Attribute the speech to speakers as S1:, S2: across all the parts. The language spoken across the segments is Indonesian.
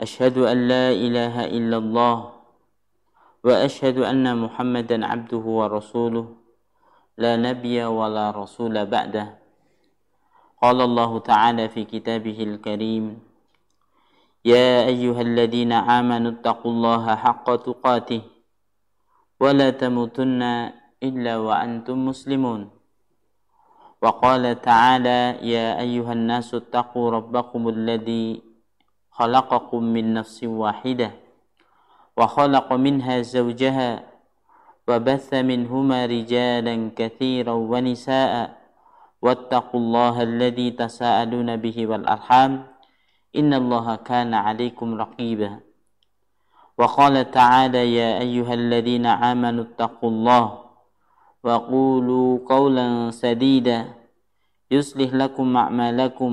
S1: أشهد أن لا إله إلا الله وأشهد أن محمدا عبده ورسوله لا نبي ولا رسول بعده. قال الله تعالى في كتابه الكريم يا أيها الذين آمنوا اتقوا الله حق تقاته ولا تموتن إلا وأنتم مسلمون. وقال تعالى يا أيها الناس اتقوا ربكم الذي خلقكم من نفس واحدة وخلق منها زوجها وبث منهما رجالا كثيرا ونساء واتقوا الله الذي تساءلون به والأرحام إن الله كان عليكم رقيبا. وقال تعالى يا أيها الذين آمنوا اتقوا الله وقولوا قولا سديدا يصلح لكم أعمالكم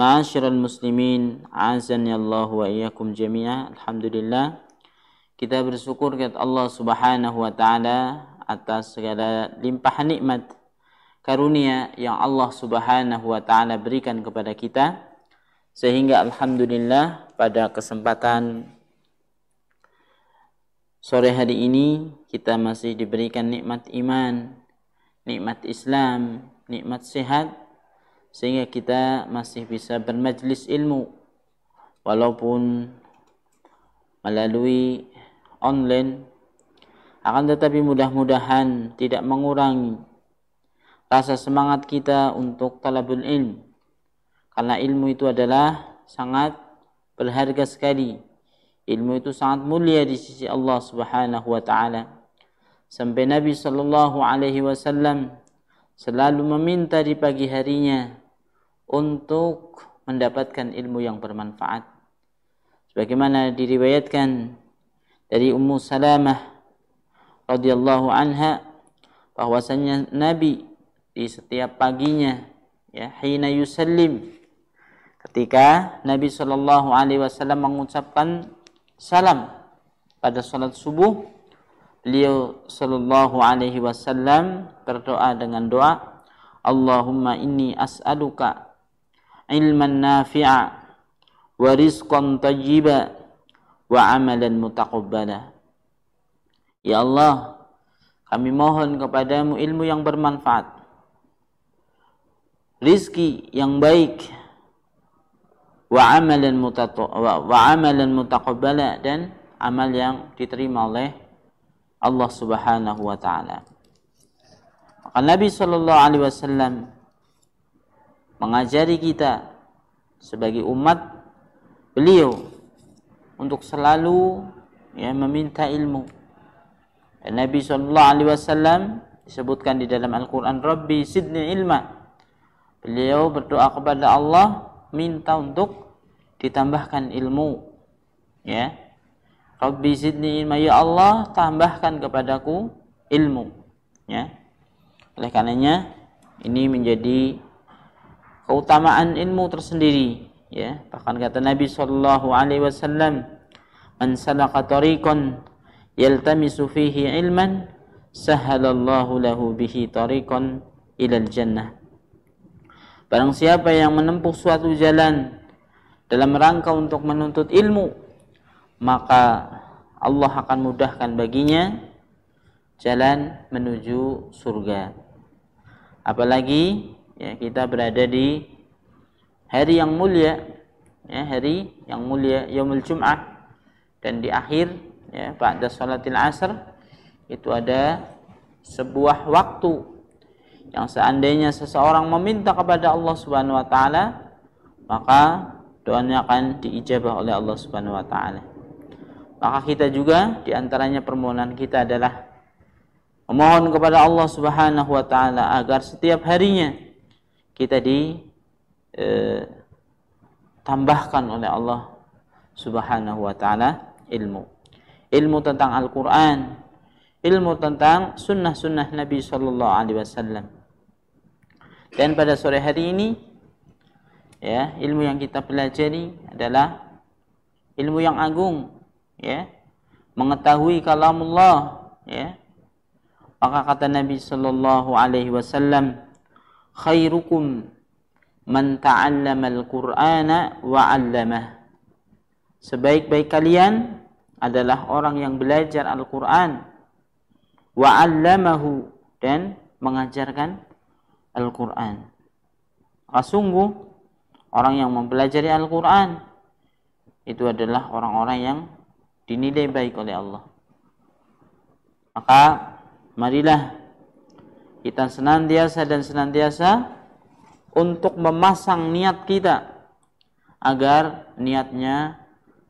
S1: Ma'asyiral muslimin, azan ya Allah wa iyyakum jami'a. Alhamdulillah. Kita bersyukur kepada Allah Subhanahu wa taala atas segala limpahan nikmat karunia yang Allah Subhanahu wa taala berikan kepada kita sehingga alhamdulillah pada kesempatan sore hari ini kita masih diberikan nikmat iman, nikmat Islam, nikmat sehat sehingga kita masih bisa bermajlis ilmu. Walaupun melalui online akan tetapi mudah-mudahan tidak mengurangi rasa semangat kita untuk talabul ilm. Karena ilmu itu adalah sangat berharga sekali. Ilmu itu sangat mulia di sisi Allah Subhanahu wa taala. Sampai Nabi sallallahu alaihi wasallam selalu meminta di pagi harinya untuk mendapatkan ilmu yang bermanfaat. Sebagaimana diriwayatkan dari Ummu Salamah radhiyallahu anha bahwasanya Nabi di setiap paginya ya hina yusallim ketika Nabi Shallallahu alaihi wasallam mengucapkan salam pada salat subuh beliau Shallallahu alaihi wasallam berdoa dengan doa Allahumma inni as'aluka ilman nafi'a wa rizqan tayyiba wa amalan mutaqabbala. Ya Allah, kami mohon kepadamu ilmu yang bermanfaat, rizki yang baik, wa amalan wa amalan mutaqabbala dan amal yang diterima oleh Allah Subhanahu wa taala. Maka Nabi sallallahu alaihi wasallam mengajari kita sebagai umat beliau untuk selalu ya meminta ilmu. Dan Nabi Shallallahu Alaihi Wasallam disebutkan di dalam Al-Quran, Rabbi sidni ilma. Beliau berdoa kepada Allah minta untuk ditambahkan ilmu. Ya, Rabbi sidni ilma ya Allah tambahkan kepadaku ilmu. Ya, oleh karenanya ini menjadi keutamaan ilmu tersendiri ya. Bahkan kata Nabi sallallahu alaihi wasallam man salaka tariqan yaltamisu fihi ilman sahalallahu lahu bihi tariqan ilal jannah. Barang siapa yang menempuh suatu jalan dalam rangka untuk menuntut ilmu maka Allah akan mudahkan baginya jalan menuju surga. Apalagi ya kita berada di hari yang mulia ya hari yang mulia yaumul jum'ah dan di akhir ya ba'da salatil asr itu ada sebuah waktu yang seandainya seseorang meminta kepada Allah Subhanahu wa taala maka doanya akan diijabah oleh Allah Subhanahu wa taala. Maka kita juga di antaranya permohonan kita adalah memohon kepada Allah Subhanahu wa taala agar setiap harinya kita di eh, tambahkan oleh Allah Subhanahu wa taala ilmu. Ilmu tentang Al-Qur'an, ilmu tentang sunnah-sunnah Nabi sallallahu alaihi wasallam. Dan pada sore hari ini ya, ilmu yang kita pelajari adalah ilmu yang agung, ya. Mengetahui kalamullah, ya. Maka kata Nabi sallallahu alaihi wasallam, khairukum man ta'allama al-Qur'ana wa. Sebaik-baik kalian adalah orang yang belajar Al-Qur'an wa 'allamahu dan mengajarkan Al-Quran. Maka sungguh orang yang mempelajari Al-Quran itu adalah orang-orang yang dinilai baik oleh Allah. Maka marilah kita senantiasa dan senantiasa untuk memasang niat kita agar niatnya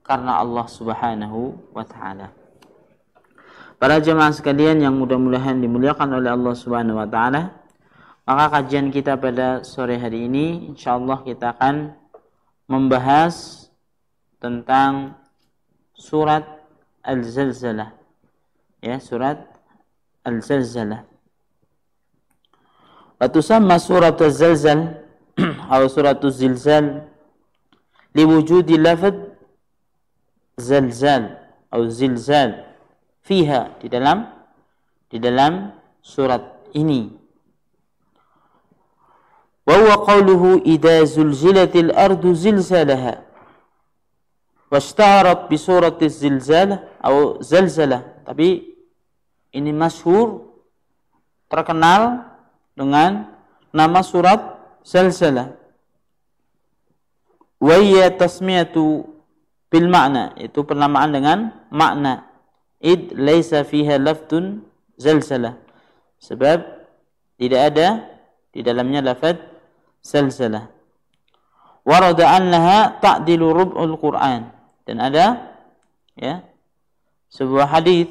S1: karena Allah Subhanahu wa taala. Para jemaah sekalian yang mudah-mudahan dimuliakan oleh Allah Subhanahu wa taala, maka kajian kita pada sore hari ini insyaallah kita akan membahas tentang surat Al-Zalzalah. Ya, surat Al-Zalzalah. Wa tusamma surat Al-Zalzal atau surat Al-Zilzal liwujudi lafad zalzal atau zilzal fiha di dalam di dalam surat ini وهو قوله إذا زلزلت الأرض زلزالها واشتهرت بصورة الزلزال أو زلزلة tapi ini masyhur terkenal dengan nama surat zalzalah wa hiya tasmiyatu bil makna itu penamaan dengan makna id laisa fiha laftun zalzalah sebab tidak ada di dalamnya lafaz salsalah. Warada annaha ta'dilu rub'ul Qur'an. Dan ada ya sebuah hadis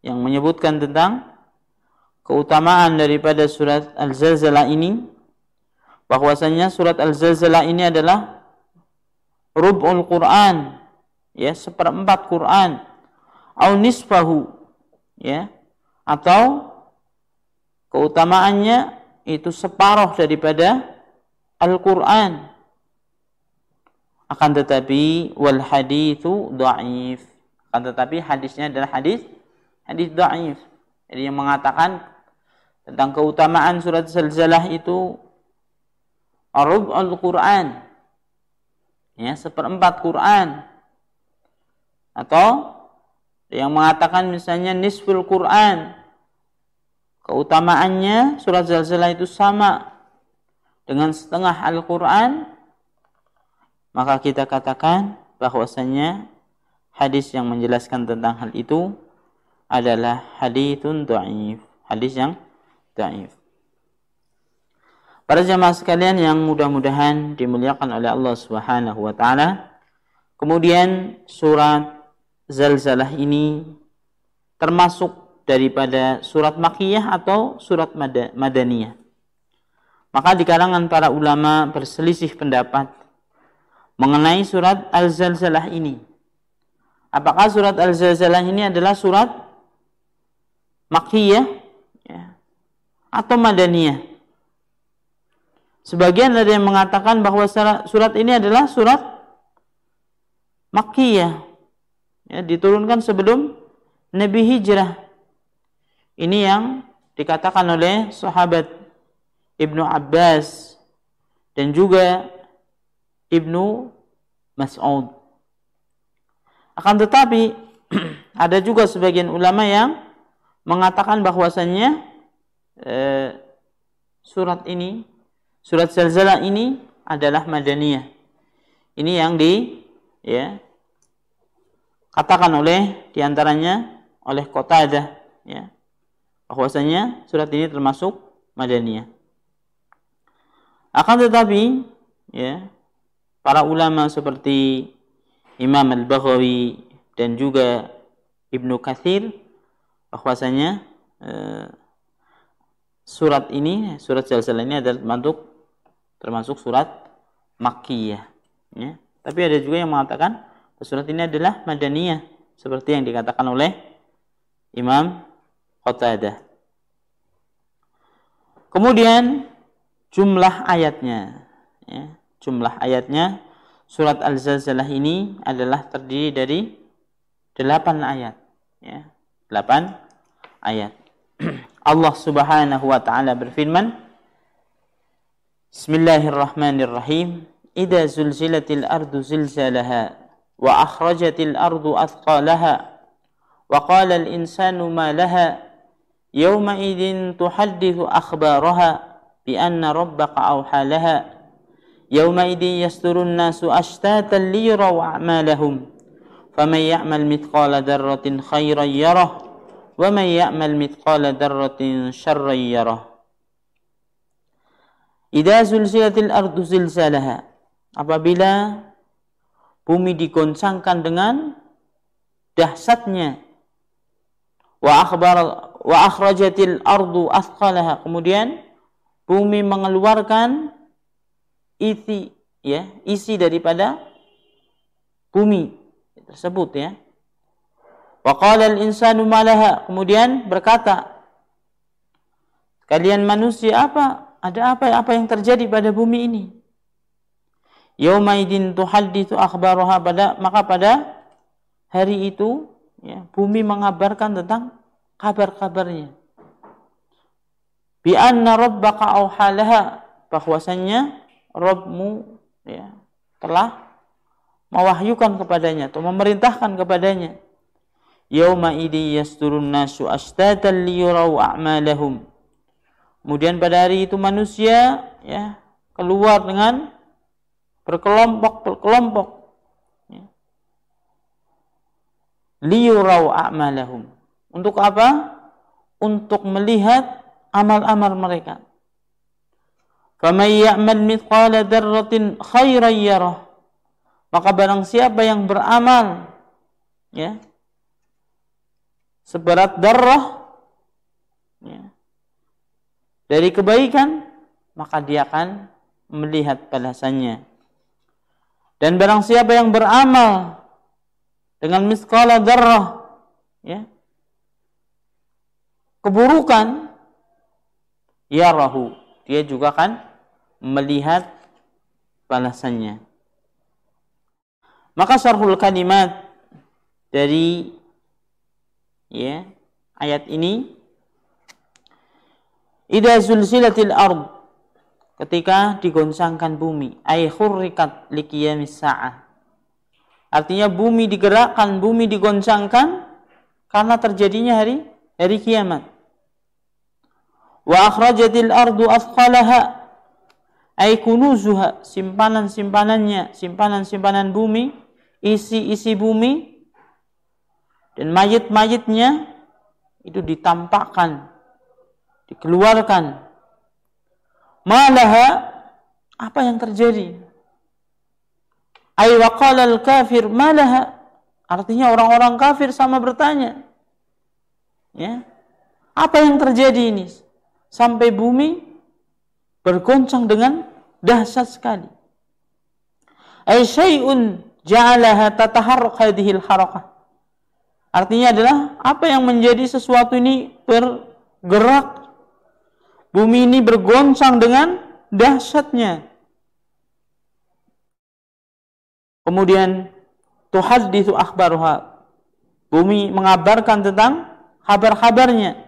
S1: yang menyebutkan tentang keutamaan daripada surat Al-Zalzalah ini bahwasanya surat Al-Zalzalah ini adalah rub'ul Qur'an ya seperempat Quran au nisfahu ya atau keutamaannya itu separuh daripada Al-Quran. Akan tetapi wal hadithu dhaif. Akan tetapi hadisnya adalah hadis hadis dhaif. Jadi yang mengatakan tentang keutamaan surat Zalzalah itu arub al-Quran. Ya, seperempat Quran. Atau yang mengatakan misalnya nisful Quran. Keutamaannya surat Zalzalah itu sama dengan setengah Al-Quran, maka kita katakan bahwasanya hadis yang menjelaskan tentang hal itu adalah hadis yang dhaif. Para jamaah sekalian yang mudah-mudahan dimuliakan oleh Allah Subhanahu wa taala. Kemudian surat Zalzalah ini termasuk daripada surat Makkiyah atau surat Madaniyah. Maka di kalangan para ulama berselisih pendapat mengenai surat Al-Zalzalah ini. Apakah surat Al-Zalzalah ini adalah surat Makkiyah ya, atau Madaniyah? Sebagian ada yang mengatakan bahwa surat ini adalah surat Makkiyah. Ya, diturunkan sebelum Nabi Hijrah. Ini yang dikatakan oleh sahabat Ibnu Abbas dan juga Ibnu Mas'ud. Akan tetapi ada juga sebagian ulama yang mengatakan bahwasannya eh, surat ini, surat Zalzalah ini adalah madaniyah. Ini yang di ya dikatakan oleh di antaranya oleh Qatadah ya bahwasanya surat ini termasuk Madaniyah. Akan tetapi ya para ulama seperti Imam Al-Baghawi dan juga Ibnu Katsir bahwasanya eh, surat ini surat Zalzal ini adalah termasuk termasuk surat Makkiyah ya. Tapi ada juga yang mengatakan surat ini adalah Madaniyah seperti yang dikatakan oleh Imam Qatadah. Kemudian jumlah ayatnya ya, jumlah ayatnya surat Al-Zalzalah ini adalah terdiri dari delapan ayat ya delapan ayat Allah Subhanahu wa taala berfirman Bismillahirrahmanirrahim Idza zulzilatil ardu zilzalaha wa akhrajatil ardu athqalaha wa qala al insanu ma laha yawma idzin tuhaddithu akhbaraha bi anna rabbaka awha laha yawma idzin yasturun nasu ashtatan liyaraw a'malahum فمن يعمل مثقال ذرة خيرا وَمَنْ may مِثْقَالَ دَرَّةٍ شَرًّا يَرَهُ. إِذَا زُلْزِلَتِ الْأَرْضُ زِلْزَالَهَا apabila bumi digoncangkan dengan dahsyatnya wa akhrajatil ardu athqalaha kemudian bumi mengeluarkan isi ya isi daripada bumi tersebut ya. Wa al-insanu malaha kemudian berkata kalian manusia apa ada apa apa yang terjadi pada bumi ini? Yaumaidin tuhadditsu akhbaraha pada maka pada hari itu ya, bumi mengabarkan tentang kabar-kabarnya. Bi anna rabbaka auhalaha bahwasanya Rabbmu ya, telah mewahyukan kepadanya atau memerintahkan kepadanya yauma idi yasturun nasu ashtatan liyurau a'malahum. Kemudian pada hari itu manusia ya keluar dengan berkelompok-berkelompok ya. liyurau a'malahum. Untuk apa? Untuk melihat amal-amal mereka. Faman ya'mal mithqala dzarratin khairan yarah. Maka barang siapa yang beramal ya seberat darah. Ya, dari kebaikan maka dia akan melihat balasannya. Dan barang siapa yang beramal dengan miskala darah ya keburukan ya rahu. Dia juga akan melihat balasannya. Maka syarhul kalimat dari ya. Ayat ini. Ida zulzilatil ard. Ketika digoncangkan bumi. Ay khurrikat liqiyamis sa'ah. Artinya bumi digerakkan bumi digoncangkan karena terjadinya hari hari kiamat. Wa akhrajatil ardu athqalaha. Ay kunuzuha simpanan-simpanannya simpanan-simpanan bumi isi-isi bumi dan mayit-mayitnya itu ditampakkan, dikeluarkan. Malaha apa yang terjadi? Ay waqala al-kafir malaha artinya orang-orang kafir sama bertanya. Ya. Apa yang terjadi ini? Sampai bumi bergoncang dengan dahsyat sekali. Ay syai'un ja'alaha tataharrak hadhil harakah. Artinya adalah apa yang menjadi sesuatu ini bergerak. Bumi ini bergoncang dengan dahsyatnya. Kemudian tuhadditsu akhbaruha. Bumi mengabarkan tentang kabar-kabarnya.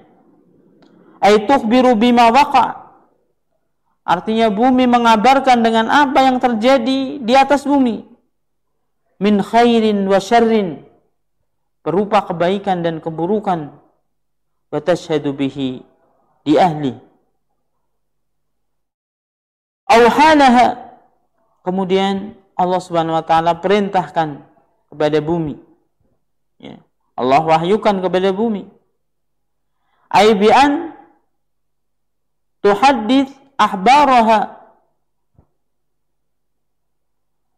S1: Ay tukhbiru bima waqa. Artinya bumi mengabarkan dengan apa yang terjadi di atas bumi min khairin wa syarrin berupa kebaikan dan keburukan wa tashhadu bihi di ahli awhalaha kemudian Allah Subhanahu wa taala perintahkan kepada bumi Ya. Allah wahyukan kepada bumi. Aibian tuhaddith ahbaraha.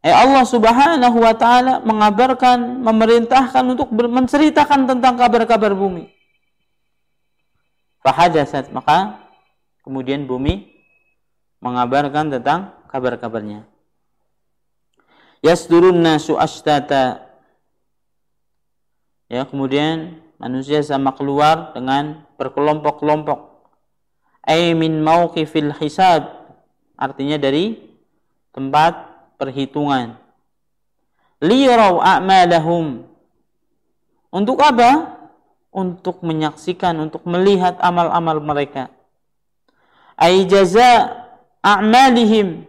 S1: Eh Allah Subhanahu wa taala mengabarkan, memerintahkan untuk menceritakan tentang kabar-kabar bumi. Fahadasat maka kemudian bumi mengabarkan tentang kabar-kabarnya. Yasdurun nasu ashtata. Ya, kemudian manusia sama keluar dengan berkelompok-kelompok. Ay min mauqifil hisab. Artinya dari tempat perhitungan. Liyarau a'malahum. Untuk apa? Untuk menyaksikan, untuk melihat amal-amal mereka. Ay jaza a'malihim.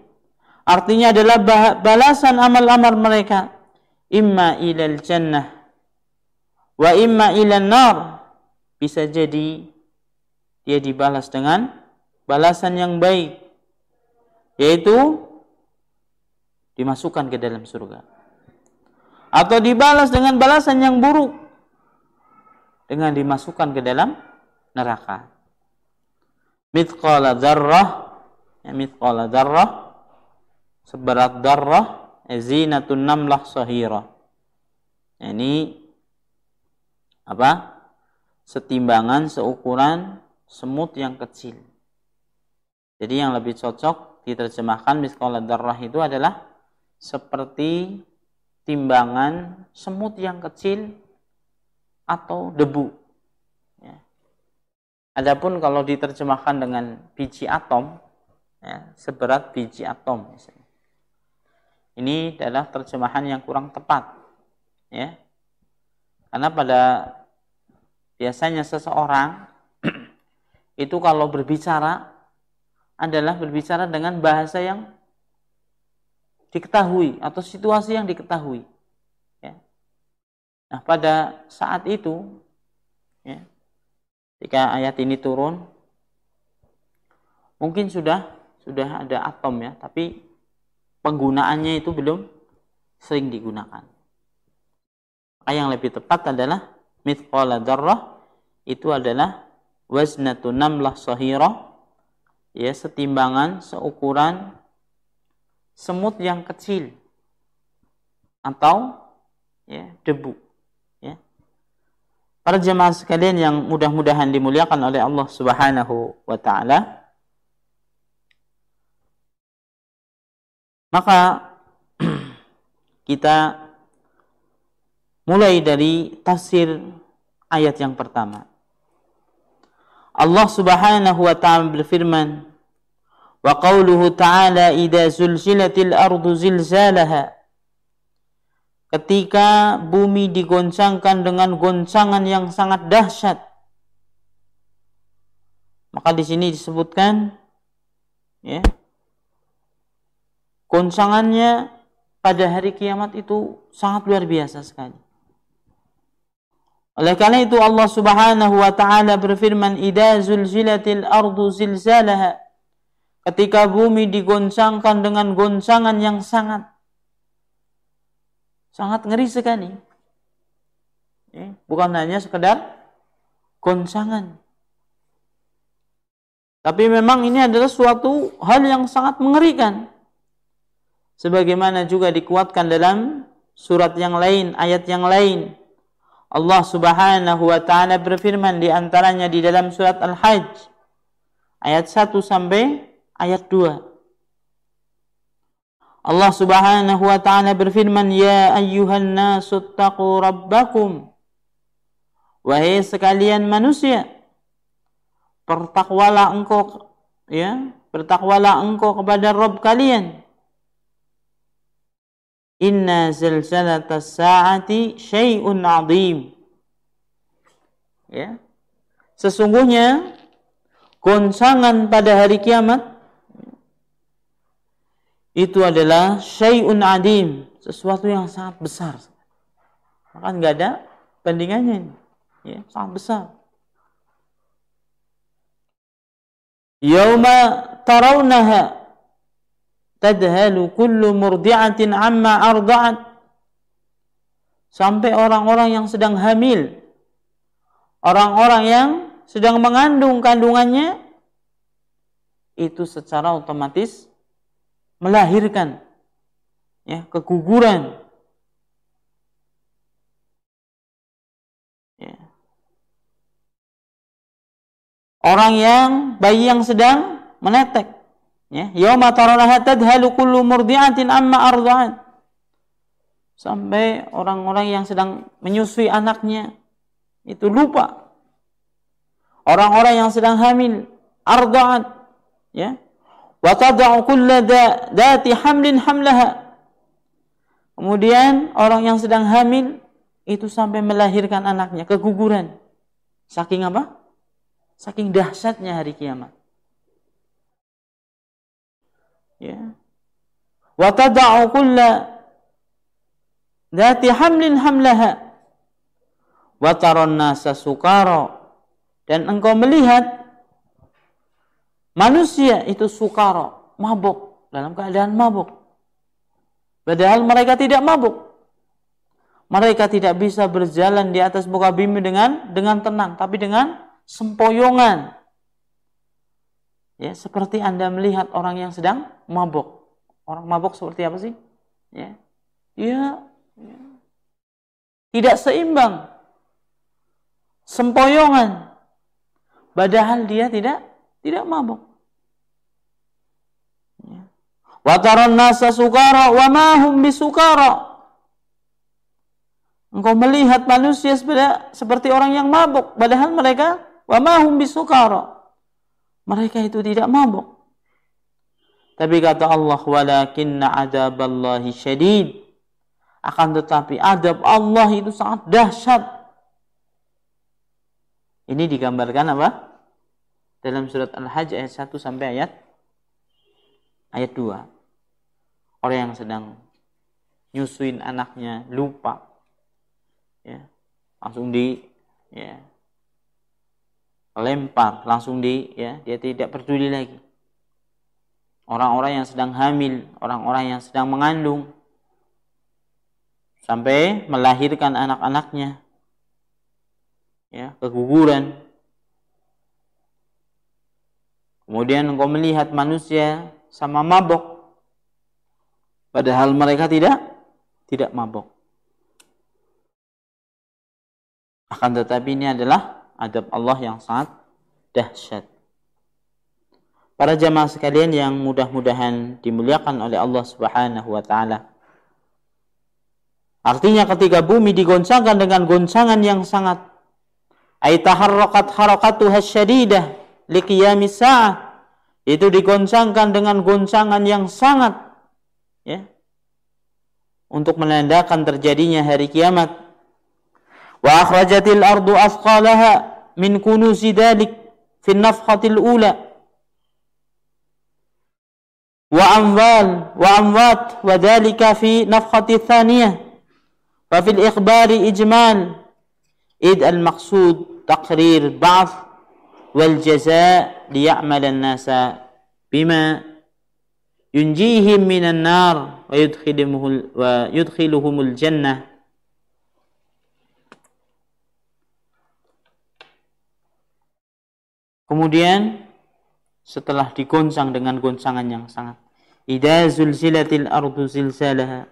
S1: Artinya adalah balasan amal-amal mereka. Imma ilal jannah wa imma ilan nar bisa jadi dia dibalas dengan balasan yang baik yaitu dimasukkan ke dalam surga atau dibalas dengan balasan yang buruk dengan dimasukkan ke dalam neraka mithqala dzarrah ya mithqala dzarrah seberat darrah zinatun namlah sahira ini apa? Setimbangan seukuran semut yang kecil. Jadi yang lebih cocok diterjemahkan miskola darah itu adalah seperti timbangan semut yang kecil atau debu. Ya. Adapun kalau diterjemahkan dengan biji atom, ya, seberat biji atom misalnya. Ini adalah terjemahan yang kurang tepat. Ya. Karena pada biasanya seseorang itu kalau berbicara adalah berbicara dengan bahasa yang diketahui atau situasi yang diketahui. Ya. Nah pada saat itu, ya, ketika ayat ini turun, mungkin sudah sudah ada atom ya, tapi penggunaannya itu belum sering digunakan yang lebih tepat adalah mithqala darrah itu adalah waznatu namlah sahirah ya setimbangan seukuran semut yang kecil atau ya debu ya para jemaah sekalian yang mudah-mudahan dimuliakan oleh Allah Subhanahu wa taala maka kita Mulai dari tafsir ayat yang pertama. Allah Subhanahu wa taala berfirman, "Wa qauluhu ta'ala idza zulzilatil ardu zilzalaha." Ketika bumi digoncangkan dengan goncangan yang sangat dahsyat. Maka di sini disebutkan ya. Goncangannya pada hari kiamat itu sangat luar biasa sekali. Oleh karena itu Allah Subhanahu wa taala berfirman, "Idza zulzilatil ardu zilzalaha." Ketika bumi digoncangkan dengan goncangan yang sangat sangat ngeri sekali. Ya, bukan hanya sekedar goncangan. Tapi memang ini adalah suatu hal yang sangat mengerikan. Sebagaimana juga dikuatkan dalam surat yang lain, ayat yang lain Allah Subhanahu wa taala berfirman di antaranya di dalam surat Al-Hajj ayat 1 sampai ayat 2. Allah Subhanahu wa taala berfirman, "Ya ayyuhan nasu rabbakum." Wahai sekalian manusia, bertakwalah engkau ya, bertakwalah engkau kepada Rabb kalian. Inna zalzalatas sa'ati syai'un 'azim. Ya. Sesungguhnya goncangan pada hari kiamat itu adalah syai'un 'adim, sesuatu yang sangat besar. Maka nggak ada bandingannya. Ya, sangat besar. Yauma tarawnaha tadhalu kullu murdi'atin amma arda'at sampai orang-orang yang sedang hamil, orang-orang yang sedang mengandung kandungannya itu secara otomatis melahirkan ya keguguran. Ya. orang yang bayi yang sedang menetek ya. Yauma tadhalu kullu murdi'atin amma arda'at. Sampai orang-orang yang sedang menyusui anaknya itu lupa. Orang-orang yang sedang hamil arda'at ya wa tad'u kulla dati hamlin hamlaha. Kemudian orang yang sedang hamil itu sampai melahirkan anaknya keguguran. Saking apa? Saking dahsyatnya hari kiamat. Ya. Wa tad'u kulla dhati hamlin hamlaha. Wa taron dan engkau melihat manusia itu sukara mabuk dalam keadaan mabuk padahal mereka tidak mabuk mereka tidak bisa berjalan di atas muka bumi dengan dengan tenang tapi dengan sempoyongan Ya, seperti Anda melihat orang yang sedang mabuk. Orang mabuk seperti apa sih? Ya. Ya, ya. Tidak seimbang. Sempoyongan. Padahal dia tidak tidak mabuk. Ya. Wa taran nasa sukara wa ma hum bisukara. Engkau melihat manusia seperti orang yang mabuk, padahal mereka wa ma hum bisukara mereka itu tidak mabuk. Tapi kata Allah, walakinna adaballahi syadid. Akan tetapi adab Allah itu sangat dahsyat. Ini digambarkan apa? Dalam surat Al-Hajj ayat 1 sampai ayat ayat 2. Orang yang sedang nyusuin anaknya lupa. Ya langsung di ya lempar langsung di ya dia tidak peduli lagi. Orang-orang yang sedang hamil orang-orang yang sedang mengandung sampai melahirkan anak-anaknya ya keguguran. Kemudian engkau melihat manusia sama mabok padahal mereka tidak tidak mabok akan tetapi ini adalah adab Allah yang sangat dahsyat. Para jamaah sekalian yang mudah-mudahan dimuliakan oleh Allah Subhanahu wa taala. Artinya ketika bumi digoncangkan dengan goncangan yang sangat ay syadidah liqiyamis itu digoncangkan dengan goncangan yang sangat ya untuk menandakan terjadinya hari kiamat وأخرجت الأرض أثقالها من كنوز ذلك في النفخة الأولى وأموال وأموات وذلك في نفخة الثانية ففي الإخبار إجمال إذ المقصود تقرير بعض والجزاء ليعمل yunjihim minan nar wa yudkhiluhumul wa yudkhiluhumul jannah. Kemudian setelah digoncang dengan goncangan yang sangat idza zulzilatil ardu zilzalaha.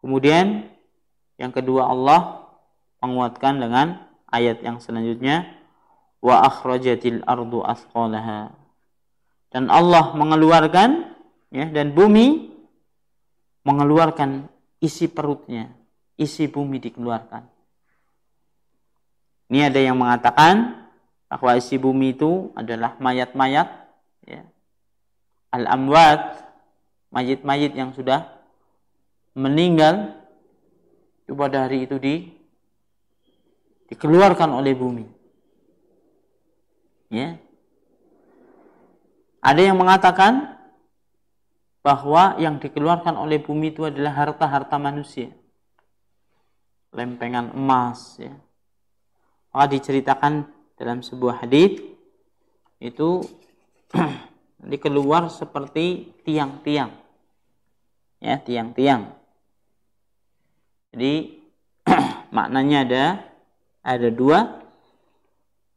S1: Kemudian yang kedua Allah menguatkan dengan ayat yang selanjutnya wa akhrajatil ardu asqalaha dan Allah mengeluarkan ya dan bumi mengeluarkan isi perutnya, isi bumi dikeluarkan. Ini ada yang mengatakan bahwa isi bumi itu adalah mayat-mayat ya. al-amwat mayit-mayit yang sudah meninggal itu pada hari itu di dikeluarkan oleh bumi ya ada yang mengatakan bahwa yang dikeluarkan oleh bumi itu adalah harta-harta manusia. Lempengan emas ya. Maka diceritakan dalam sebuah hadis itu dikeluar seperti tiang-tiang. Ya tiang-tiang. Jadi maknanya ada ada dua.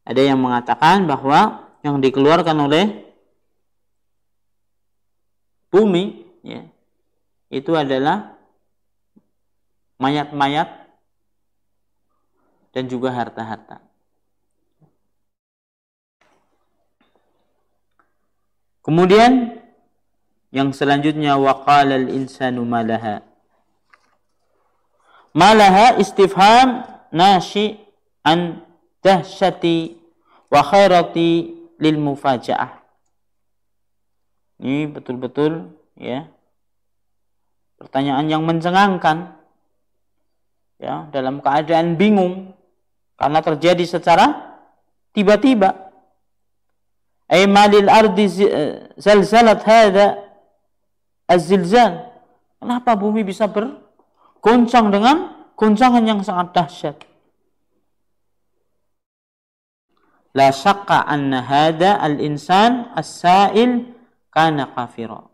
S1: Ada yang mengatakan bahwa yang dikeluarkan oleh bumi ya itu adalah mayat-mayat dan juga harta-harta. Kemudian yang selanjutnya waqala al-insanu malaha. Malaha istifham nashi an dahsyati wa khairati lil mufajaah. Ini betul-betul ya pertanyaan yang mencengangkan ya dalam keadaan bingung karena terjadi secara tiba-tiba. Ay malil ardi zalzalat hadha az-zilzal. Kenapa bumi bisa bergoncang dengan goncangan yang sangat dahsyat? La syaqqa anna hadha al-insan as-sa'il kana kafira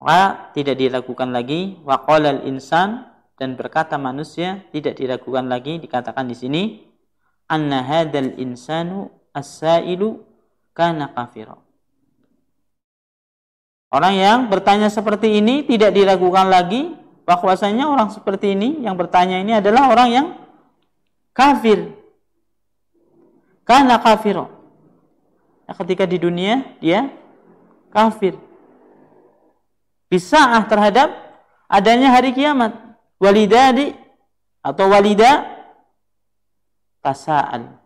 S1: maka tidak dilakukan lagi waqala insan dan berkata manusia tidak dilakukan lagi dikatakan di sini anna hadzal insanu as-sailu kana kafira Orang yang bertanya seperti ini tidak diragukan lagi bahwasanya orang seperti ini yang bertanya ini adalah orang yang kafir. Karena kafir. Nah, ketika di dunia dia kafir. Bisa'ah terhadap adanya hari kiamat. Walidadi atau walida tasa'al.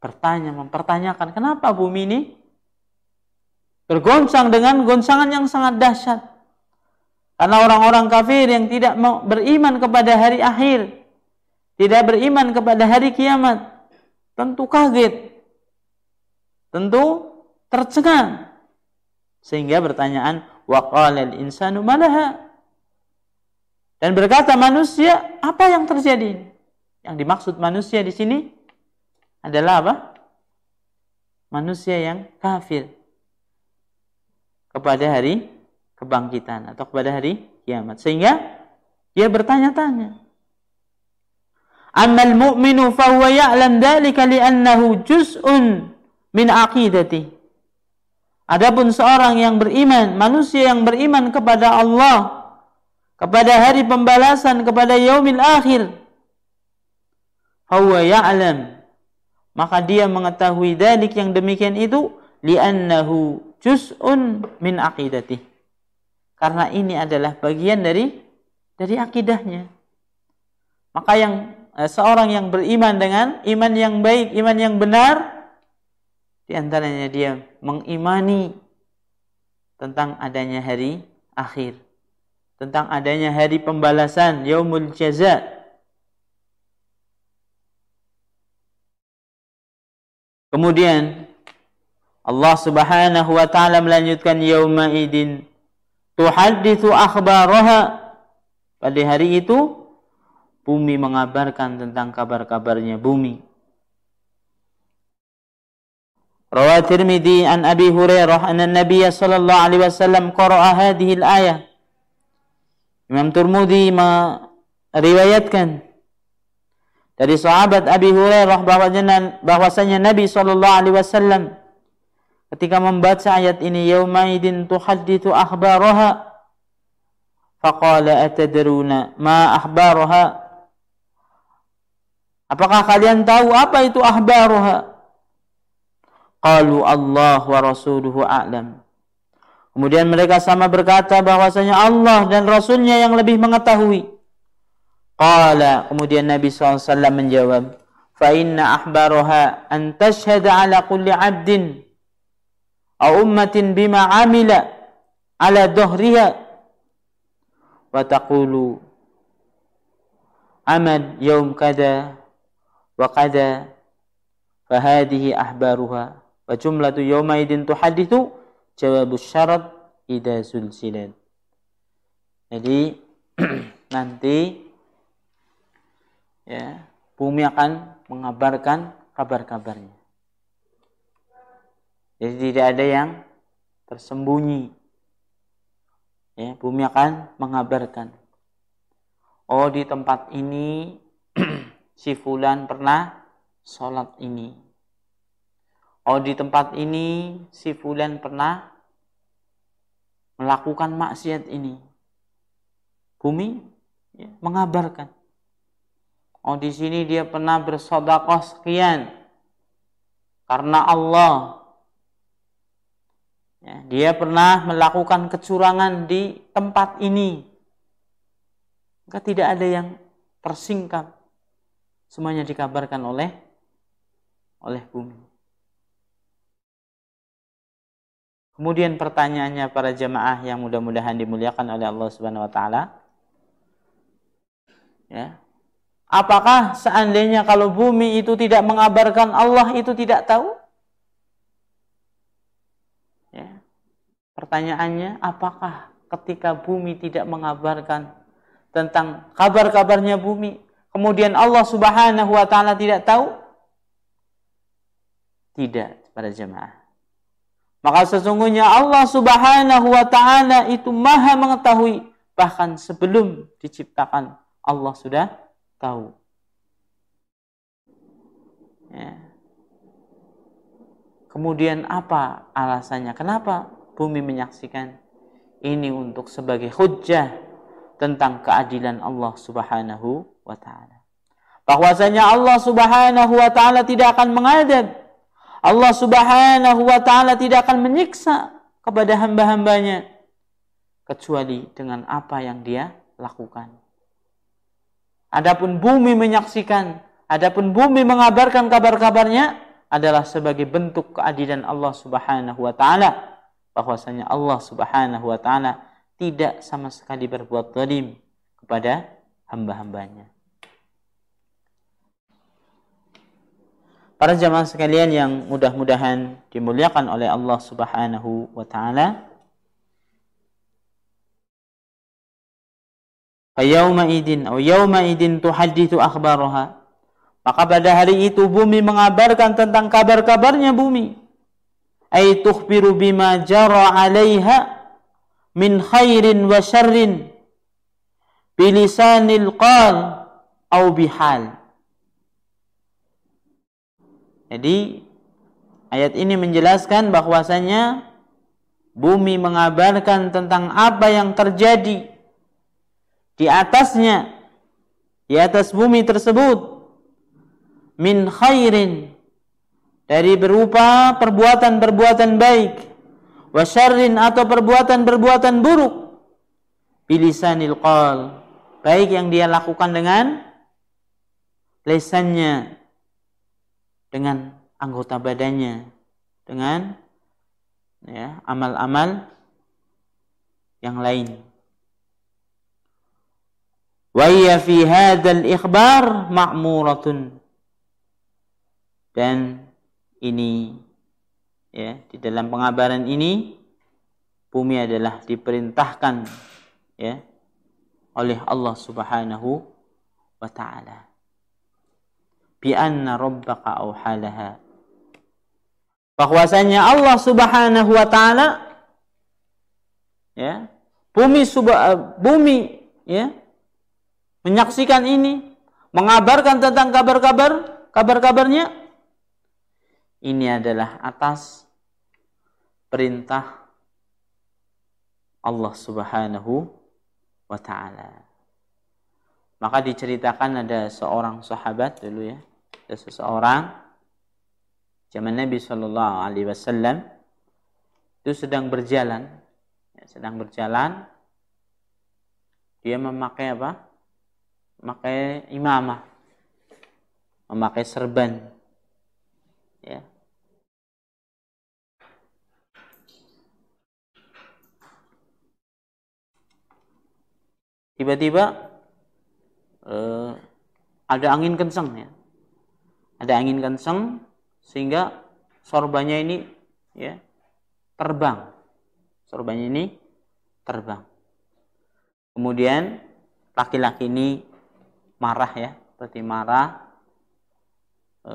S1: Bertanya, mempertanyakan kenapa bumi ini bergoncang dengan goncangan yang sangat dahsyat. Karena orang-orang kafir yang tidak mau beriman kepada hari akhir, tidak beriman kepada hari kiamat, tentu kaget, tentu tercengang. Sehingga pertanyaan waqala insanu malaha dan berkata manusia, apa yang terjadi? Yang dimaksud manusia di sini adalah apa? Manusia yang kafir kepada hari kebangkitan atau kepada hari kiamat. Sehingga dia bertanya-tanya. Amal mu'minu fahuwa ya'lam dhalika li'annahu juz'un min aqidati. Adapun seorang yang beriman, manusia yang beriman kepada Allah, kepada hari pembalasan, kepada yaumil akhir, fahuwa ya'lam. Maka dia mengetahui dalik yang demikian itu li'annahu juz'un min aqidati. Karena ini adalah bagian dari dari akidahnya. Maka yang eh, seorang yang beriman dengan iman yang baik, iman yang benar di antaranya dia mengimani tentang adanya hari akhir, tentang adanya hari pembalasan, yaumul jaza. Kemudian Allah Subhanahu wa taala melanjutkan yauma idin tuhadditsu akhbaraha pada hari itu bumi mengabarkan tentang kabar-kabarnya bumi Rawa Tirmidzi an Abi Hurairah anna Nabiy sallallahu alaihi wasallam qara'a hadhihi al-ayah. Imam Tirmidzi meriwayatkan dari sahabat Abi Hurairah bahwasanya bahwasanya Nabi sallallahu alaihi wasallam ketika membaca ayat ini yaumaidin tuhaddithu akhbaraha? Faqala atadruna ma akhbaraha? Apakah kalian tahu apa itu akhbaruha? Qalu Allah wa rasuluhu a'lam. Kemudian mereka sama berkata bahwasanya Allah dan Rasulnya yang lebih mengetahui. Qala, kemudian Nabi SAW menjawab, Fa inna ahbaraha an tashhada ala kulli abdin aw ummatin bima amila ala dhuhriha wa taqulu amad yaum kada wa kada fahadihi ahbaruha Wa jumlatu yawmaidin tuhadithu jawabu syarat idha zulzilat. Jadi nanti ya, bumi akan mengabarkan kabar-kabarnya. Jadi tidak ada yang tersembunyi. Ya, bumi akan mengabarkan. Oh di tempat ini si fulan pernah sholat ini. Oh di tempat ini si fulan pernah melakukan maksiat ini. Bumi ya, mengabarkan. Oh di sini dia pernah bersodakoh sekian karena Allah. Ya, dia pernah melakukan kecurangan di tempat ini. Maka tidak ada yang tersingkap. Semuanya dikabarkan oleh oleh bumi. Kemudian pertanyaannya para jemaah yang mudah-mudahan dimuliakan oleh Allah Subhanahu wa taala. Ya. Apakah seandainya kalau bumi itu tidak mengabarkan Allah itu tidak tahu? Ya. Pertanyaannya, apakah ketika bumi tidak mengabarkan tentang kabar-kabarnya bumi, kemudian Allah Subhanahu wa taala tidak tahu? Tidak, para jemaah. Maka sesungguhnya Allah Subhanahu wa taala itu Maha mengetahui bahkan sebelum diciptakan Allah sudah tahu. Ya. Kemudian apa alasannya? Kenapa bumi menyaksikan? Ini untuk sebagai hujah tentang keadilan Allah Subhanahu wa taala. Bahwasanya Allah Subhanahu wa taala tidak akan mengadab. Allah Subhanahu wa taala tidak akan menyiksa kepada hamba-hambanya kecuali dengan apa yang dia lakukan. Adapun bumi menyaksikan, adapun bumi mengabarkan kabar-kabarnya adalah sebagai bentuk keadilan Allah Subhanahu wa taala bahwasanya Allah Subhanahu wa taala tidak sama sekali berbuat zalim kepada hamba-hambanya. Para jamaah sekalian yang mudah-mudahan dimuliakan oleh Allah Subhanahu wa taala, Fayauma idin atau yauma idin tuhaddithu akhbaraha. Maka pada hari itu bumi mengabarkan tentang kabar-kabarnya bumi. Ay tukhbiru bima jara 'alaiha min khairin wa syarrin bilisanil qal au bihal. Jadi ayat ini menjelaskan bahwasanya bumi mengabarkan tentang apa yang terjadi di atasnya di atas bumi tersebut min khairin dari berupa perbuatan-perbuatan baik wasyarrin atau perbuatan-perbuatan buruk bilisanil qal baik yang dia lakukan dengan lesannya dengan anggota badannya dengan ya amal-amal yang lain Wa fi hadzal ikhbar ma'muratun. Dan ini ya, di dalam pengabaran ini bumi adalah diperintahkan ya oleh Allah Subhanahu wa taala. Bi anna rabbaka auhalaha. Bahwasanya Allah Subhanahu wa taala ya, bumi subah bumi ya menyaksikan ini, mengabarkan tentang kabar-kabar, kabar-kabarnya, ini adalah atas perintah Allah Subhanahu wa taala. Maka diceritakan ada seorang sahabat dulu ya, ada seseorang zaman Nabi Shallallahu alaihi wasallam itu sedang berjalan, ya, sedang berjalan dia memakai apa? memakai imamah, memakai serban. Ya. Tiba-tiba eh, ada angin kencang ya. Ada angin kencang sehingga sorbannya ini ya terbang. Sorbannya ini terbang. Kemudian laki-laki ini marah ya, berarti marah. E,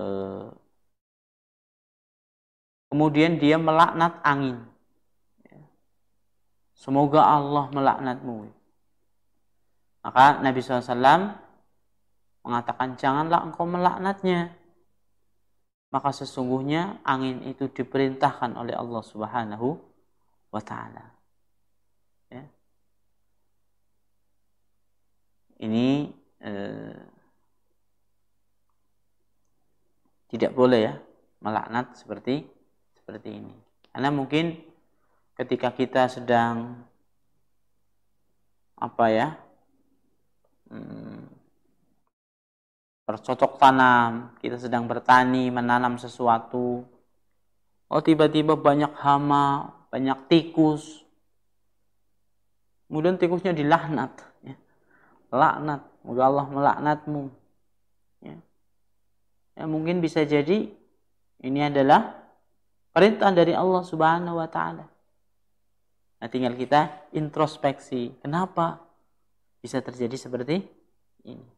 S1: kemudian dia melaknat angin. Semoga Allah melaknatmu. Maka Nabi SAW mengatakan janganlah engkau melaknatnya. Maka sesungguhnya angin itu diperintahkan oleh Allah Subhanahu wa taala. Ya. Ini eh, tidak boleh ya melaknat seperti seperti ini. Karena mungkin ketika kita sedang apa ya hmm, bercocok tanam, kita sedang bertani, menanam sesuatu. Oh tiba-tiba banyak hama, banyak tikus. Kemudian tikusnya dilaknat. Ya. Laknat, moga Allah melaknatmu. Ya. ya mungkin bisa jadi ini adalah perintah dari Allah Subhanahu wa taala. Nah, tinggal kita introspeksi, kenapa bisa terjadi seperti ini?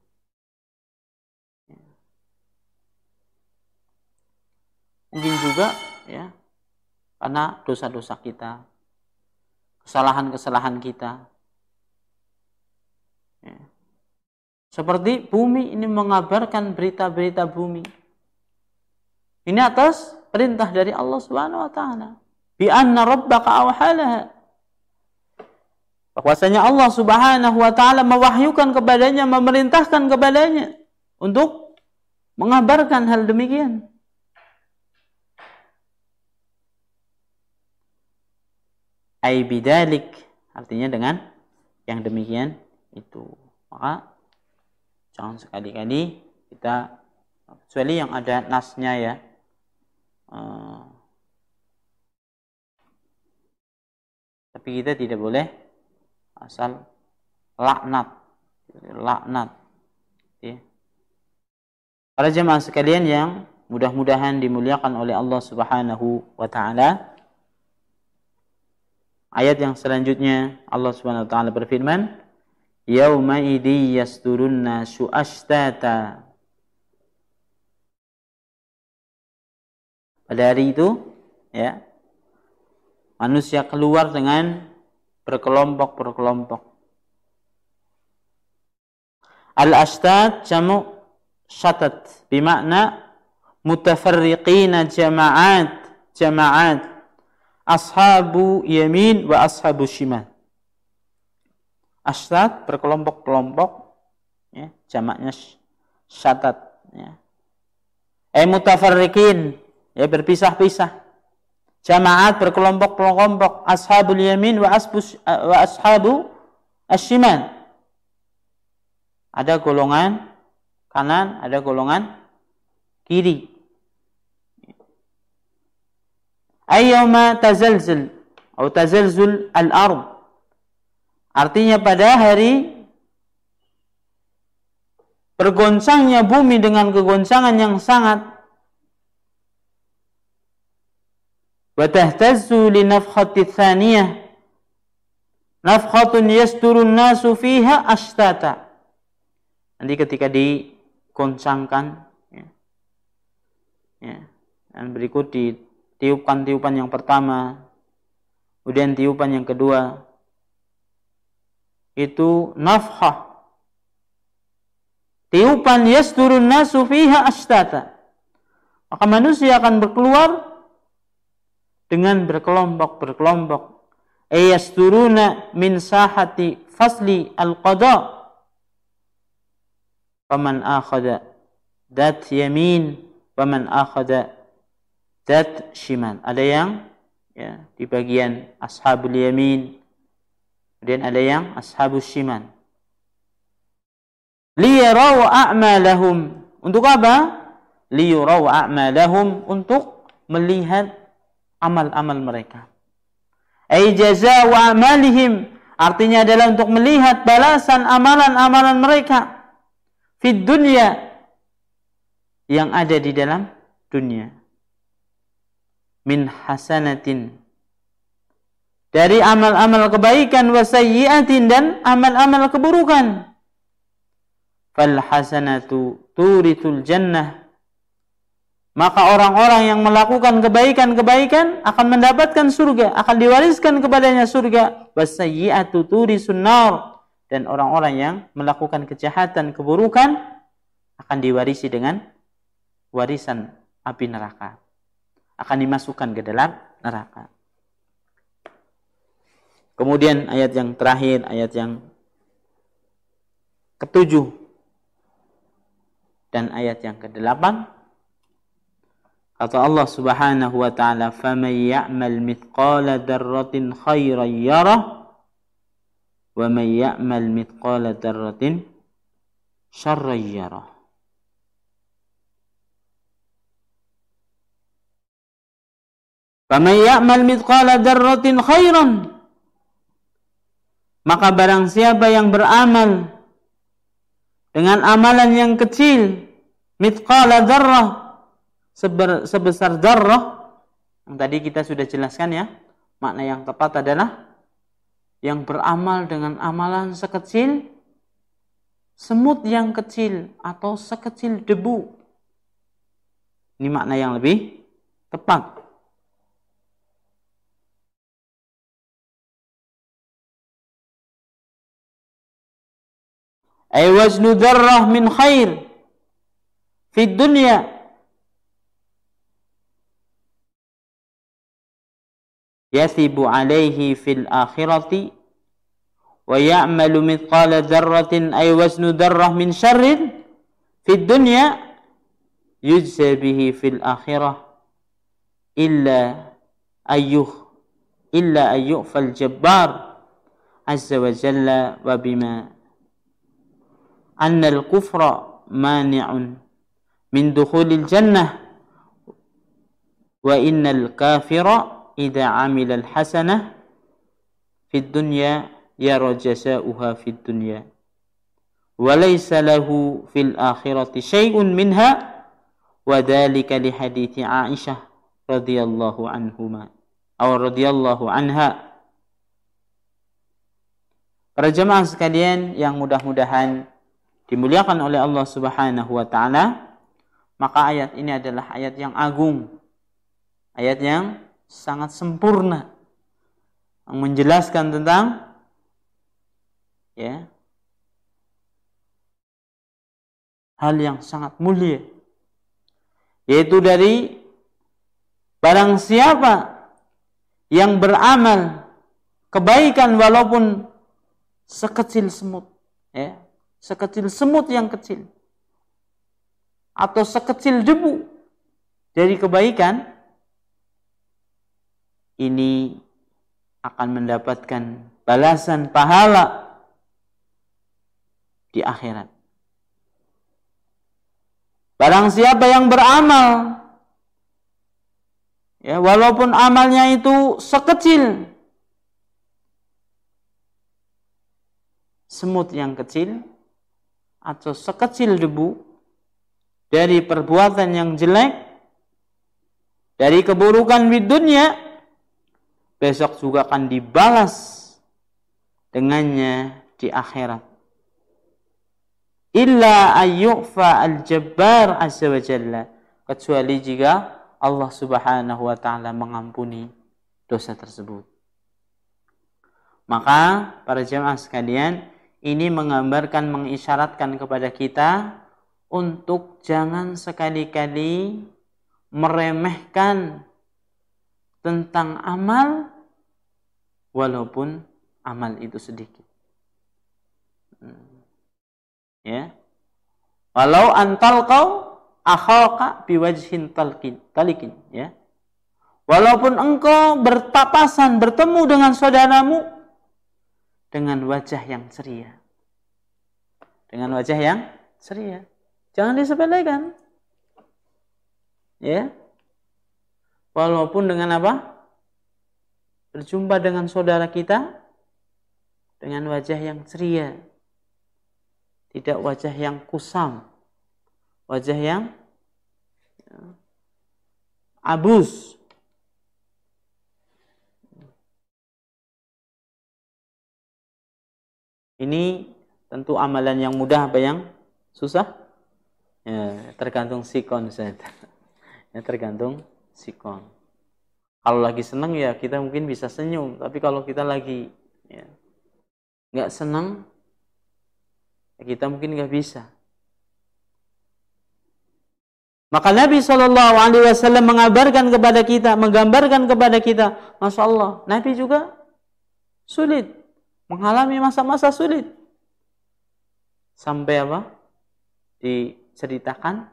S1: Mungkin juga ya karena dosa-dosa kita, kesalahan-kesalahan kita. Ya. Seperti bumi ini mengabarkan berita-berita bumi. Ini atas perintah dari Allah Subhanahu wa taala. Bi anna rabbaka awhalaha. Bahwasanya Allah Subhanahu wa taala mewahyukan kepadanya, memerintahkan kepadanya untuk mengabarkan hal demikian. Ai bidalik artinya dengan yang demikian itu. Maka jangan sekali-kali kita kecuali yang ada nasnya ya Uh, tapi kita tidak boleh asal laknat, laknat. Ya. Para jemaah sekalian yang mudah-mudahan dimuliakan oleh Allah Subhanahu wa taala. Ayat yang selanjutnya Allah Subhanahu wa taala berfirman, "Yauma idzi yasturunna su'ashtata Pada hari itu, ya, manusia keluar dengan berkelompok-berkelompok. Al-ashtad jamu syatat bimakna mutafarriqina jama'at jama'at ashabu yamin wa ashabu shimal. Ashtad berkelompok-kelompok ya, jamaknya syatat ya. Eh mutafarriqin ya berpisah-pisah jamaat berkelompok-kelompok ashabul yamin wa asbus wa ashabu asyiman ada golongan kanan ada golongan kiri ayyama tazalzal atau tazalzul al-ard. Artinya pada hari bergoncangnya bumi dengan kegoncangan yang sangat. Wa tahtazzu li nafkhati thaniyah. Nafkhatun yasturun nasu fiha ashtata. Nanti ketika dikoncangkan ya, ya, dan berikut ditiupkan tiupan yang pertama kemudian tiupan yang kedua itu nafkhah tiupan yasturun nasu fiha ashtata maka manusia akan berkeluar dengan berkelompok-berkelompok. Ayasturuna min sahati fasli al-qada. Faman akhada dat yamin, faman akhada dat shimal. Ada yang ya, di bagian ashabul yamin, kemudian ada yang ashabul shimal. Liyarau a'malahum. Untuk apa? Liyarau a'malahum. Untuk melihat amal-amal mereka. Ai jaza amalihim artinya adalah untuk melihat balasan amalan-amalan mereka di dunia yang ada di dalam dunia. Min hasanatin dari amal-amal kebaikan wasayyiatin dan amal-amal keburukan. Fal hasanatu turithul jannah maka orang-orang yang melakukan kebaikan-kebaikan akan mendapatkan surga, akan diwariskan kepadanya surga. Wasayyi'atu turisun nar dan orang-orang yang melakukan kejahatan, keburukan akan diwarisi dengan warisan api neraka. Akan dimasukkan ke dalam neraka. Kemudian ayat yang terakhir, ayat yang ketujuh dan ayat yang kedelapan kata Allah Subhanahu wa taala faman ya'mal mithqala dzarratin khairan yarah wa man ya'mal mithqala dzarratin syarran Faman ya'mal mithqala dzarratin khairan maka barang siapa yang beramal dengan amalan yang kecil mithqala dzarrah sebesar dzarrah yang tadi kita sudah jelaskan ya makna yang tepat adalah yang beramal dengan amalan sekecil semut yang kecil atau sekecil debu. Ini makna yang lebih tepat. Ay waznu dzarrah min khair fi dunya يثب عليه في الآخرة ويعمل مثقال ذرة أي وزن ذرة من شر في الدنيا. يجزى به في الآخرة إلا أن إلا أن يؤفى الجبار عز وجل وبما أن الكفر مانع من دخول الجنة وإن الكافر إذا عمل الحسنة في الدنيا يرى جزاؤها في الدنيا. وليس له في الآخرة شيء منها وذلك لحديث عائشة رضي الله عنهما أو رضي الله عنها. Para jemaah sekalian yang mudah-mudahan dimuliakan oleh Allah Subhanahu wa taala, maka ayat ini adalah ayat yang agung. Ayat yang sangat sempurna menjelaskan tentang ya hal yang sangat mulia yaitu dari barang siapa yang beramal kebaikan walaupun sekecil semut ya sekecil semut yang kecil atau sekecil debu dari kebaikan ini akan mendapatkan balasan pahala di akhirat. Barang siapa yang beramal ya walaupun amalnya itu sekecil semut yang kecil atau sekecil debu dari perbuatan yang jelek dari keburukan di dunia besok juga akan dibalas dengannya di akhirat. Illa ayyufa al-jabbar azza wa jalla. Kecuali jika Allah subhanahu wa ta'ala mengampuni dosa tersebut. Maka para jemaah sekalian, ini menggambarkan, mengisyaratkan kepada kita untuk jangan sekali-kali meremehkan tentang amal walaupun amal itu sedikit. Hmm. Ya. Walau antal kau akhaka biwajhin talqin, talikin, ya. Walaupun engkau bertapasan bertemu dengan saudaramu dengan wajah yang ceria. Dengan wajah yang ceria. Jangan disepelekan. Ya. Walaupun dengan apa? Berjumpa dengan saudara kita dengan wajah yang ceria. Tidak wajah yang kusam. Wajah yang ya, abus. Ini tentu amalan yang mudah apa yang susah? Ya, tergantung sikon saya. Ya, tergantung sikon. Kalau lagi senang ya kita mungkin bisa senyum, tapi kalau kita lagi ya, nggak senang, Kita mungkin nggak bisa. Maka Nabi Wasallam mengabarkan kepada kita, menggambarkan kepada kita, masya Allah, Nabi juga sulit, mengalami masa-masa sulit. Sampai apa? Diceritakan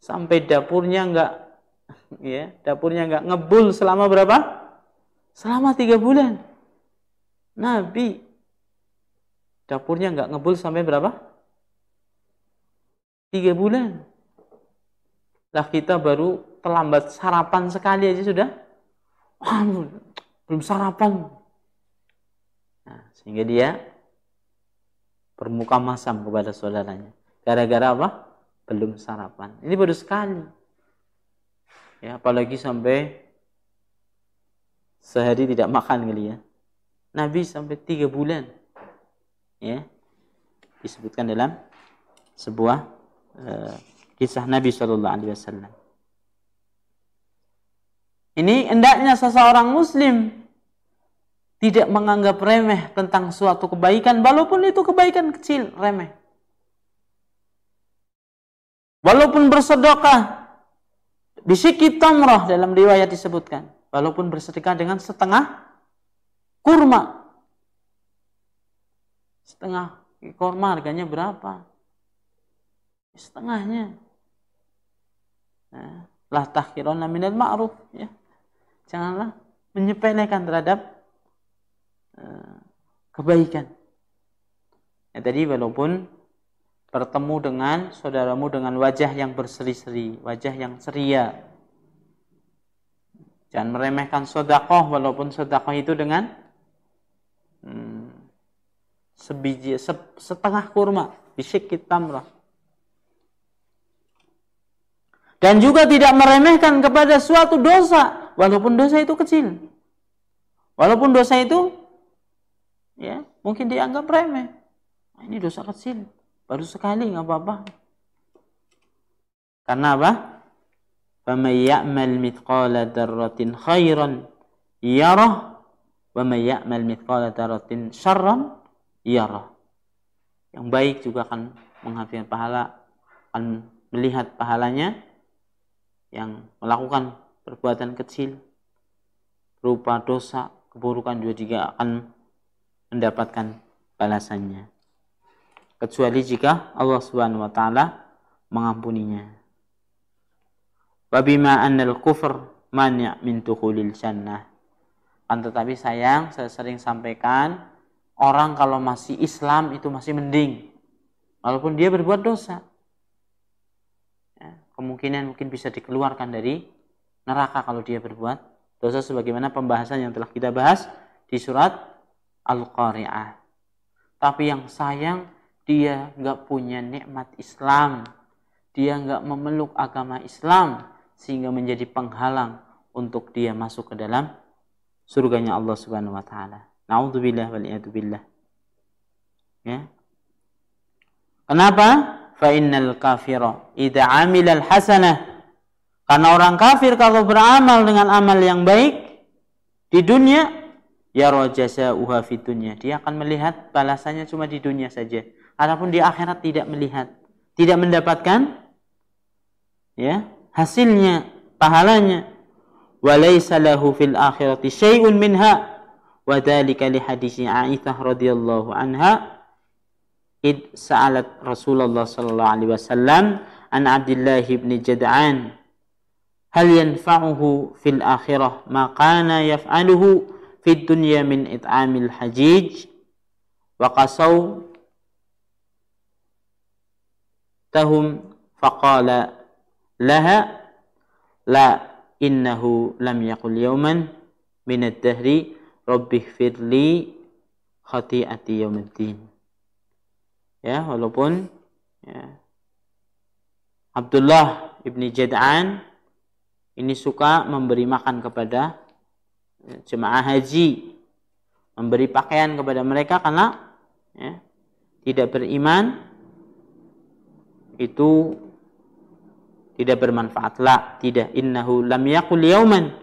S1: sampai dapurnya nggak, ya, dapurnya nggak ngebul selama berapa? Selama tiga bulan. Nabi dapurnya nggak ngebul sampai berapa? Tiga bulan lah kita baru terlambat sarapan sekali aja sudah. Wah, belum sarapan. Nah, sehingga dia bermuka masam kepada saudaranya. Gara-gara apa? Belum sarapan. Ini baru sekali. Ya, apalagi sampai sehari tidak makan kali ya. Nabi sampai tiga bulan. Ya, disebutkan dalam sebuah uh, kisah Nabi Shallallahu Alaihi Wasallam. Ini hendaknya seseorang Muslim tidak menganggap remeh tentang suatu kebaikan, walaupun itu kebaikan kecil, remeh. Walaupun bersedekah, bisikit tamrah dalam riwayat disebutkan, walaupun bersedekah dengan setengah kurma, setengah kurma harganya berapa? Setengahnya. Ya. lah tahkirona minal ma'ruf ya janganlah menyepelekan terhadap kebaikan. Ya tadi walaupun bertemu dengan saudaramu dengan wajah yang berseri-seri wajah yang ceria. Jangan meremehkan sodakoh walaupun sodakoh itu dengan hmm, sebiji se, setengah kurma bisik tamrah Dan juga tidak meremehkan kepada suatu dosa, walaupun dosa itu kecil. Walaupun dosa itu ya mungkin dianggap remeh. Nah, ini dosa kecil, baru sekali nggak apa-apa. Karena apa? فَمَنْ يَعْمَلْ مِثْقَالَ ذَرَّةٍ خَيْرًا يَرَهُ وَمَنْ يَعْمَلْ مِثْقَالَ ذَرَّةٍ شَرًّا يَرَهُ Yang baik juga akan menghasilkan pahala, akan melihat pahalanya yang melakukan perbuatan kecil berupa dosa, keburukan juga juga akan mendapatkan balasannya. Kecuali jika Allah Subhanahu wa taala mengampuninya. Wa bima annal kufr mani' min dukhulil jannah. Kan tetapi sayang saya sering sampaikan orang kalau masih Islam itu masih mending walaupun dia berbuat dosa kemungkinan mungkin bisa dikeluarkan dari neraka kalau dia berbuat dosa sebagaimana pembahasan yang telah kita bahas di surat Al-Qari'ah. Tapi yang sayang dia nggak punya nikmat Islam, dia nggak memeluk agama Islam sehingga menjadi penghalang untuk dia masuk ke dalam surganya Allah Subhanahu wa taala. Nauzubillah wal. Ya. Kenapa? fa innal kafira idza amila al hasanah karena orang kafir kalau beramal dengan amal yang baik di dunia ya uha fi dunya. Dia akan melihat balasannya cuma di dunia saja. Adapun di akhirat tidak melihat tidak mendapatkan ya hasilnya pahalanya. Walaysa lahu fil akhirati syai'un minha. Wa dzalika li hadisi Aisyah radhiyallahu anha. Id sa'alat Rasulullah sallallahu alaihi wasallam an Abdullah bin Jad'an. Hal yanfa'uhu fil akhirah? Ma kana yaf'aluhu fid dunya min it'amil hajij wa qasaw tahum faqala laha la innahu lam yaqul yawman min ad-dahri rabbi firli khati'ati yawmiddin. Ya walaupun ya, Abdullah ibni Jad'an ini suka memberi makan kepada jemaah haji memberi pakaian kepada mereka karena ya, tidak beriman itu tidak bermanfaat. La tidak. Innahu lam yakul yauman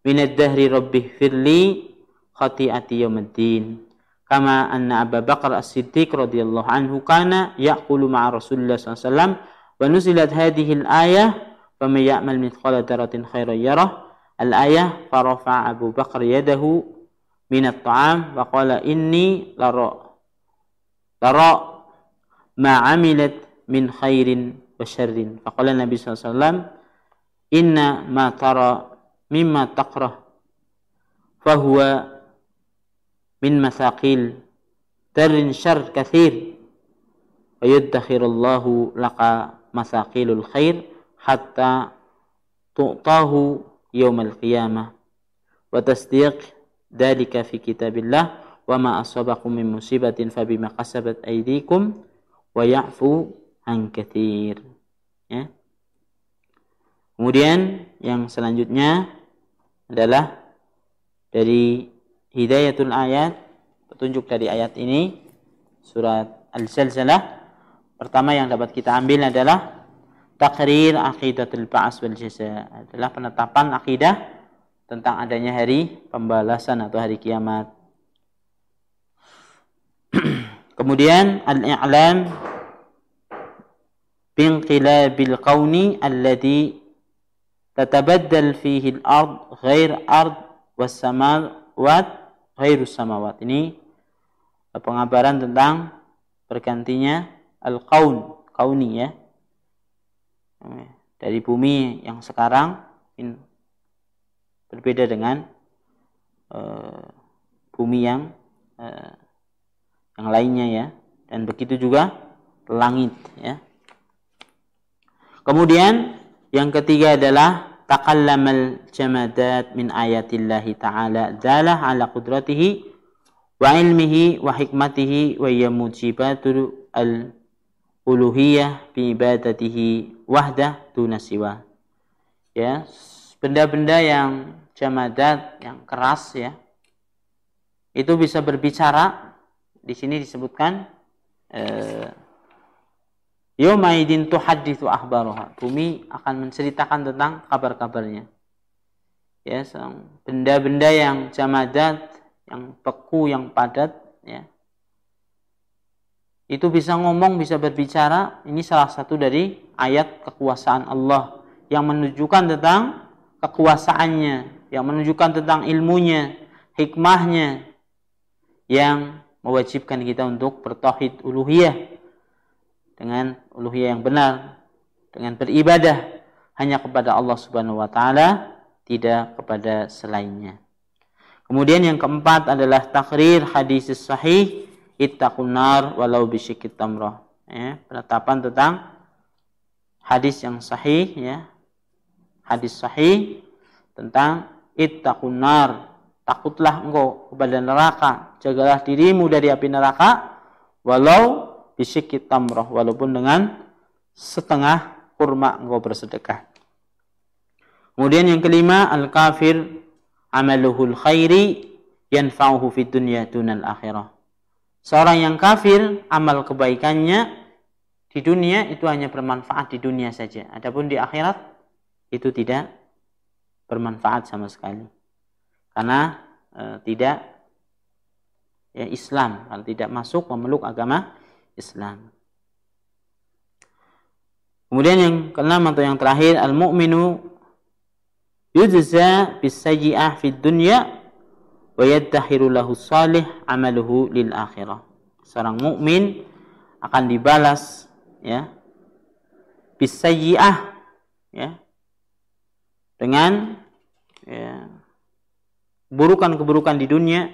S1: minad dahri rabbih firli khati'ati yaumiddin kama anna Abu Bakar As-Siddiq radhiyallahu anhu kana ya'kulu ma'a Rasulullah SAW wa nuzilat hadhihi al-ayah faman ya'mal mithqala dzarratin khairan yarah al-ayah farafa Abu Bakar yadahu min at-ta'am wa qala inni lara lara ma 'amilat min khairin wa syarrin faqala Nabi SAW inna ma tara mimma taqrah fahuwa min masaqil darin syar kathir wa yuddakhirullahu laka masaqilul khair hatta tu'tahu yawmal wa tasdiq dalika fi kitabillah wa ma asabakum min musibatin fabima kasabat aydikum wa ya'fu an kathir ya. Kemudian yang selanjutnya adalah dari hidayatul ayat petunjuk dari ayat ini surat Al-Zalzalah. Pertama yang dapat kita ambil adalah takrir aqidatul ba's wal jaza adalah penetapan akidah tentang adanya hari pembalasan atau hari kiamat kemudian al-i'lam binqilabil qauni alladhi tatabaddal fihi al-ard ghair ard was samawat ghairus samawat. Ini pengabaran tentang bergantinya al-kaun, kauni ya. Dari bumi yang sekarang berbeda dengan uh, bumi yang uh, yang lainnya ya. Dan begitu juga langit ya. Kemudian yang ketiga adalah taqallamal jamadat min ayatillahi ta'ala dalah ala qudratihi wa ilmihi wa hikmatihi wa ya mujibatul al uluhiyah bi ibadatihi wahdah tuna siwa ya benda-benda yang jamadat yang keras ya itu bisa berbicara di sini disebutkan eh, Yomaidin tuhadithu ahbaroha. Bumi akan menceritakan tentang kabar-kabarnya. Ya, benda-benda yang jamadat, yang beku, yang padat, ya. Itu bisa ngomong, bisa berbicara. Ini salah satu dari ayat kekuasaan Allah yang menunjukkan tentang kekuasaannya, yang menunjukkan tentang ilmunya, hikmahnya, yang mewajibkan kita untuk bertauhid uluhiyah dengan uluhiyah yang benar, dengan beribadah hanya kepada Allah Subhanahu wa taala, tidak kepada selainnya. Kemudian yang keempat adalah takrir hadis sahih ittaqun nar walau bisyikit tamrah. Ya, penetapan tentang hadis yang sahih ya. Hadis sahih tentang ittaqun nar. Takutlah engkau kepada neraka, jagalah dirimu dari api neraka walau bisyikit tamroh walaupun dengan setengah kurma engkau bersedekah. Kemudian yang kelima al kafir amaluhul khairi yanfa'uhu fid dunya dunal akhirah. Seorang yang kafir amal kebaikannya di dunia itu hanya bermanfaat di dunia saja. Adapun di akhirat itu tidak bermanfaat sama sekali. Karena e, tidak ya Islam kalau tidak masuk memeluk agama Islam. Kemudian yang keenam atau yang terakhir al-mu'minu yujza bisayyi'ah fid dunya wa yaddahiru lahu salih amaluhu lil akhirah. Seorang mukmin akan dibalas ya bisayyi'ah ya dengan ya, keburukan-keburukan di dunia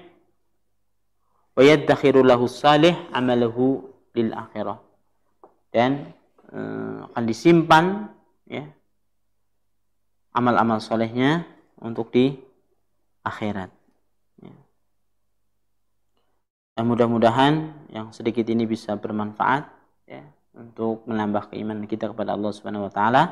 S1: wa yaddahiru lahu salih amaluhu lil akhirah dan e, akan disimpan ya amal-amal solehnya untuk di akhirat. Ya. Dan mudah-mudahan yang sedikit ini bisa bermanfaat ya untuk menambah keimanan kita kepada Allah Subhanahu wa taala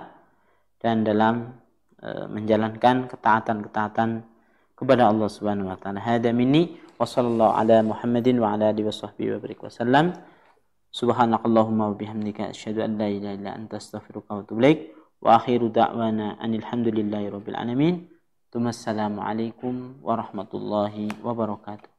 S1: dan dalam e, menjalankan ketaatan-ketaatan kepada Allah Subhanahu wa taala. Hada minni wa sallallahu ala Muhammadin wa ala alihi wa wasallam. Subhanakallahumma wa bihamdika asyhadu an la ilaha illa anta astaghfiruka wa atubu ilaik. Wa akhiru da'wana anil hamdulillahi rabbil alamin. Assalamualaikum warahmatullahi wabarakatuh.